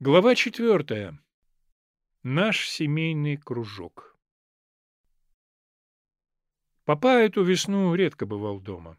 Глава четвертая. Наш семейный кружок. Папа эту весну редко бывал дома.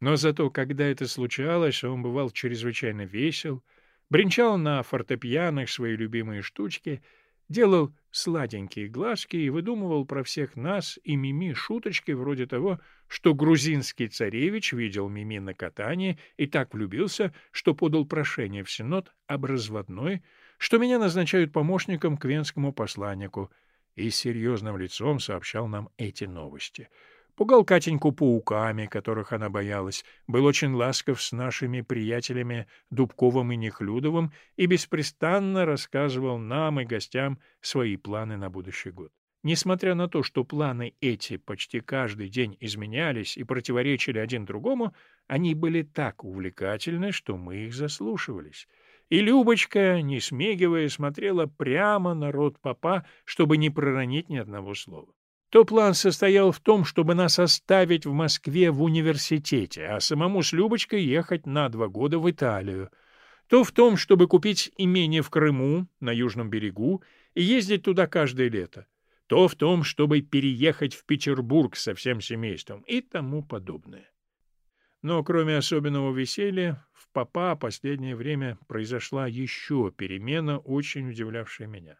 Но зато, когда это случалось, он бывал чрезвычайно весел, бренчал на фортепианах свои любимые штучки, делал сладенькие глазки и выдумывал про всех нас и Мими шуточки вроде того, что грузинский царевич видел Мими на катании и так влюбился, что подал прошение в Синод об разводной, что меня назначают помощником к венскому посланнику, и серьезным лицом сообщал нам эти новости — пугал Катеньку пауками, которых она боялась, был очень ласков с нашими приятелями Дубковым и Нехлюдовым и беспрестанно рассказывал нам и гостям свои планы на будущий год. Несмотря на то, что планы эти почти каждый день изменялись и противоречили один другому, они были так увлекательны, что мы их заслушивались. И Любочка, не смегивая, смотрела прямо на рот папа, чтобы не проронить ни одного слова то план состоял в том, чтобы нас оставить в Москве в университете, а самому с Любочкой ехать на два года в Италию, то в том, чтобы купить имение в Крыму, на южном берегу, и ездить туда каждое лето, то в том, чтобы переехать в Петербург со всем семейством и тому подобное. Но кроме особенного веселья, в папа последнее время произошла еще перемена, очень удивлявшая меня.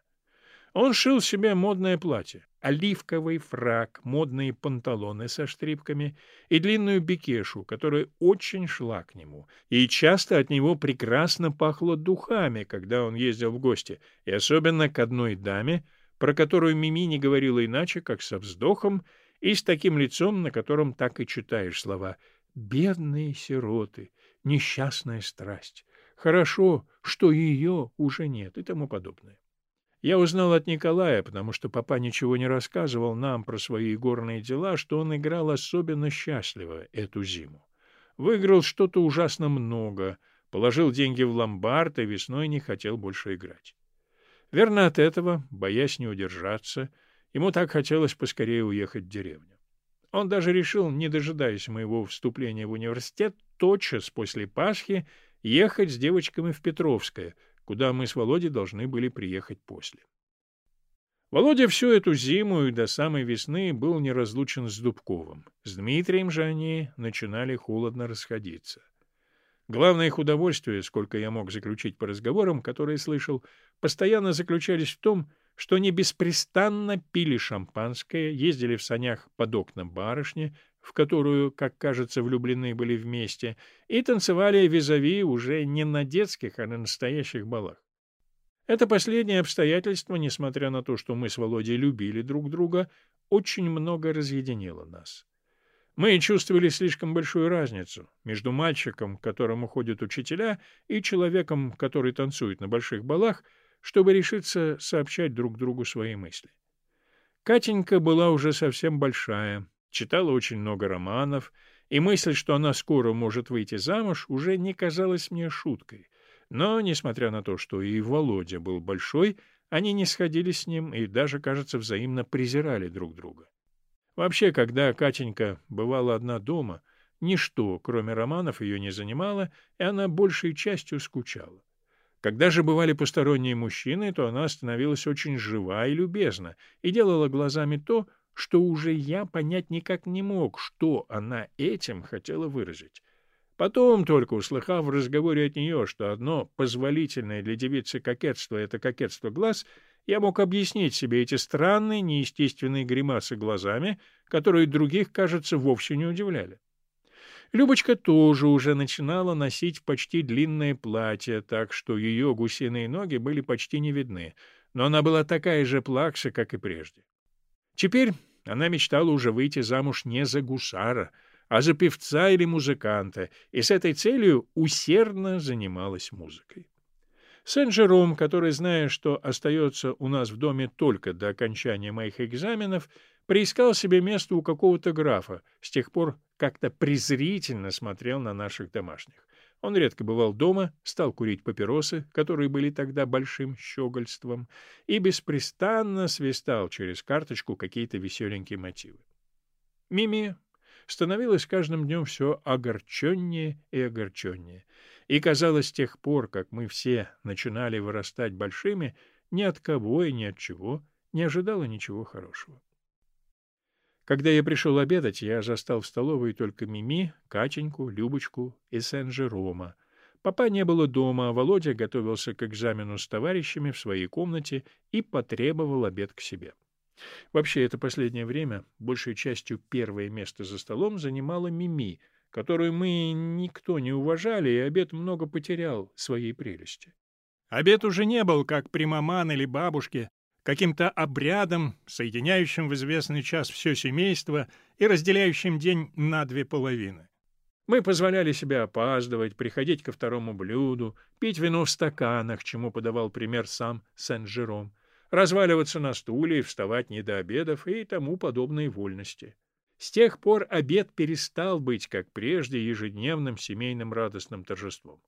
Он шил себе модное платье, оливковый фрак, модные панталоны со штрипками и длинную бекешу, которая очень шла к нему, и часто от него прекрасно пахло духами, когда он ездил в гости, и особенно к одной даме, про которую Мими не говорила иначе, как со вздохом и с таким лицом, на котором так и читаешь слова «бедные сироты», «несчастная страсть», «хорошо, что ее уже нет» и тому подобное. Я узнал от Николая, потому что папа ничего не рассказывал нам про свои горные дела, что он играл особенно счастливо эту зиму. Выиграл что-то ужасно много, положил деньги в ломбард и весной не хотел больше играть. Верно от этого, боясь не удержаться, ему так хотелось поскорее уехать в деревню. Он даже решил, не дожидаясь моего вступления в университет, тотчас после Пасхи ехать с девочками в Петровское — куда мы с Володей должны были приехать после. Володя всю эту зиму и до самой весны был неразлучен с Дубковым. С Дмитрием же они начинали холодно расходиться. Главное их удовольствие, сколько я мог заключить по разговорам, которые слышал, постоянно заключались в том, что они беспрестанно пили шампанское, ездили в санях под окнам барышни, в которую, как кажется, влюблены были вместе, и танцевали визави уже не на детских, а на настоящих балах. Это последнее обстоятельство, несмотря на то, что мы с Володей любили друг друга, очень много разъединило нас. Мы чувствовали слишком большую разницу между мальчиком, которому ходят учителя, и человеком, который танцует на больших балах, чтобы решиться сообщать друг другу свои мысли. Катенька была уже совсем большая, читала очень много романов, и мысль, что она скоро может выйти замуж, уже не казалась мне шуткой. Но, несмотря на то, что и Володя был большой, они не сходились с ним и даже, кажется, взаимно презирали друг друга. Вообще, когда Катенька бывала одна дома, ничто, кроме романов, ее не занимало, и она большей частью скучала. Когда же бывали посторонние мужчины, то она становилась очень жива и любезна и делала глазами то, что уже я понять никак не мог, что она этим хотела выразить. Потом, только услыхав в разговоре от нее, что одно позволительное для девицы кокетство — это кокетство глаз, я мог объяснить себе эти странные, неестественные гримасы глазами, которые других, кажется, вовсе не удивляли. Любочка тоже уже начинала носить почти длинное платье, так что ее гусиные ноги были почти не видны, но она была такая же плакса, как и прежде. Теперь она мечтала уже выйти замуж не за гусара, а за певца или музыканта, и с этой целью усердно занималась музыкой. Сен-Жером, который, зная, что остается у нас в доме только до окончания моих экзаменов, приискал себе место у какого-то графа, с тех пор как-то презрительно смотрел на наших домашних. Он редко бывал дома, стал курить папиросы, которые были тогда большим щегольством, и беспрестанно свистал через карточку какие-то веселенькие мотивы. Мими становилась каждым днем все огорченнее и огорченнее. И казалось, с тех пор, как мы все начинали вырастать большими, ни от кого и ни от чего не ожидала ничего хорошего. Когда я пришел обедать, я застал в столовой только Мими, Катеньку, Любочку и Сен-Жерома. Папа не было дома, а Володя готовился к экзамену с товарищами в своей комнате и потребовал обед к себе. Вообще, это последнее время большей частью первое место за столом занимала Мими, которую мы никто не уважали, и обед много потерял своей прелести. Обед уже не был, как при маман или бабушке, каким-то обрядом, соединяющим в известный час все семейство и разделяющим день на две половины. Мы позволяли себе опаздывать, приходить ко второму блюду, пить вино в стаканах, чему подавал пример сам Сен-Жером, разваливаться на стуле и вставать не до обедов и тому подобные вольности. С тех пор обед перестал быть, как прежде, ежедневным семейным радостным торжеством.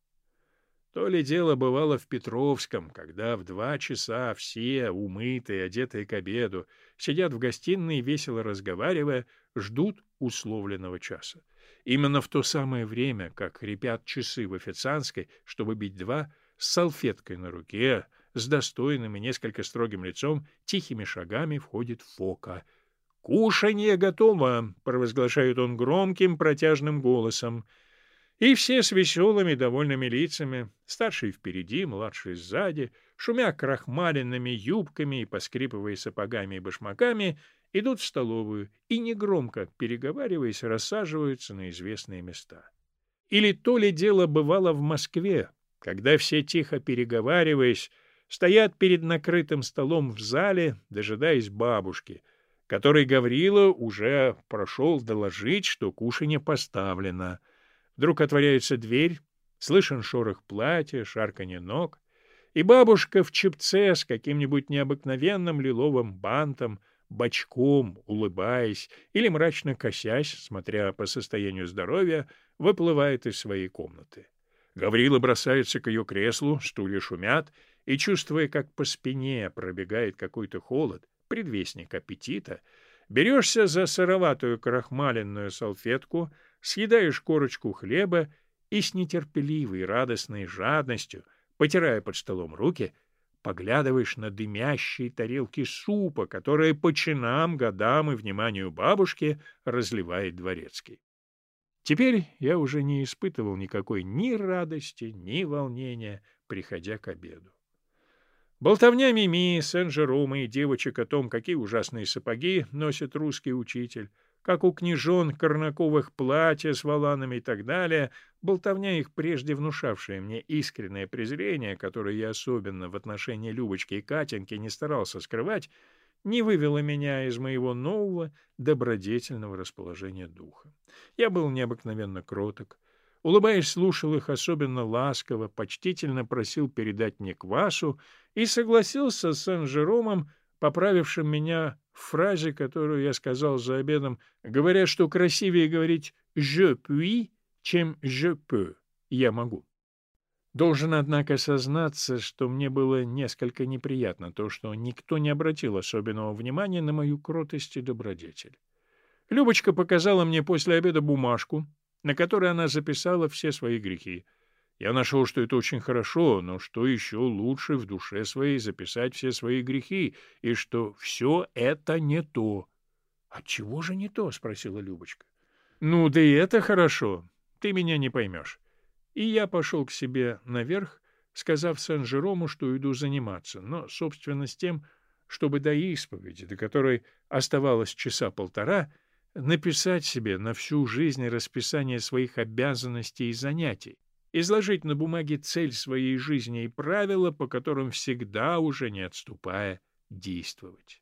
То ли дело бывало в Петровском, когда в два часа все, умытые, одетые к обеду, сидят в гостиной, весело разговаривая, ждут условленного часа. Именно в то самое время, как хрипят часы в официантской, чтобы бить два, с салфеткой на руке, с достойным и несколько строгим лицом, тихими шагами входит Фока. «Кушанье готово!» — провозглашает он громким протяжным голосом — и все с веселыми, довольными лицами, старший впереди, младший сзади, шумя крахмаленными юбками и поскрипывая сапогами и башмаками, идут в столовую и, негромко переговариваясь, рассаживаются на известные места. Или то ли дело бывало в Москве, когда все, тихо переговариваясь, стоят перед накрытым столом в зале, дожидаясь бабушки, которой Гаврила уже прошел доложить, что кушанье поставлено — Вдруг отворяется дверь, слышен шорох платья, шарканье ног, и бабушка в чепце с каким-нибудь необыкновенным лиловым бантом, бочком, улыбаясь или мрачно косясь, смотря по состоянию здоровья, выплывает из своей комнаты. Гаврила бросается к ее креслу, стулья шумят, и, чувствуя, как по спине пробегает какой-то холод, предвестник аппетита, берешься за сыроватую крахмаленную салфетку — съедаешь корочку хлеба и с нетерпеливой радостной жадностью, потирая под столом руки, поглядываешь на дымящие тарелки супа, которые по чинам, годам и вниманию бабушки разливает дворецкий. Теперь я уже не испытывал никакой ни радости, ни волнения, приходя к обеду. Болтовня Мими, Сен-Жерома и девочек о том, какие ужасные сапоги носит русский учитель, как у княжон корнаковых платья с воланами и так далее, болтовня их, прежде внушавшая мне искреннее презрение, которое я особенно в отношении Любочки и Катеньки не старался скрывать, не вывела меня из моего нового добродетельного расположения духа. Я был необыкновенно кроток, улыбаясь, слушал их особенно ласково, почтительно просил передать мне квасу и согласился с Сен-Жеромом, поправившим меня в фразе, которую я сказал за обедом, говоря, что красивее говорить «je puis», чем «je peux» — «я могу». Должен, однако, сознаться, что мне было несколько неприятно то, что никто не обратил особенного внимания на мою кротость и добродетель. Любочка показала мне после обеда бумажку, на которой она записала все свои грехи — я нашел, что это очень хорошо, но что еще лучше в душе своей записать все свои грехи, и что все это не то. — Отчего же не то? — спросила Любочка. — Ну, да и это хорошо. Ты меня не поймешь. И я пошел к себе наверх, сказав Сен-Жерому, что иду заниматься, но, собственно, с тем, чтобы до исповеди, до которой оставалось часа полтора, написать себе на всю жизнь расписание своих обязанностей и занятий, изложить на бумаге цель своей жизни и правила, по которым всегда уже не отступая действовать.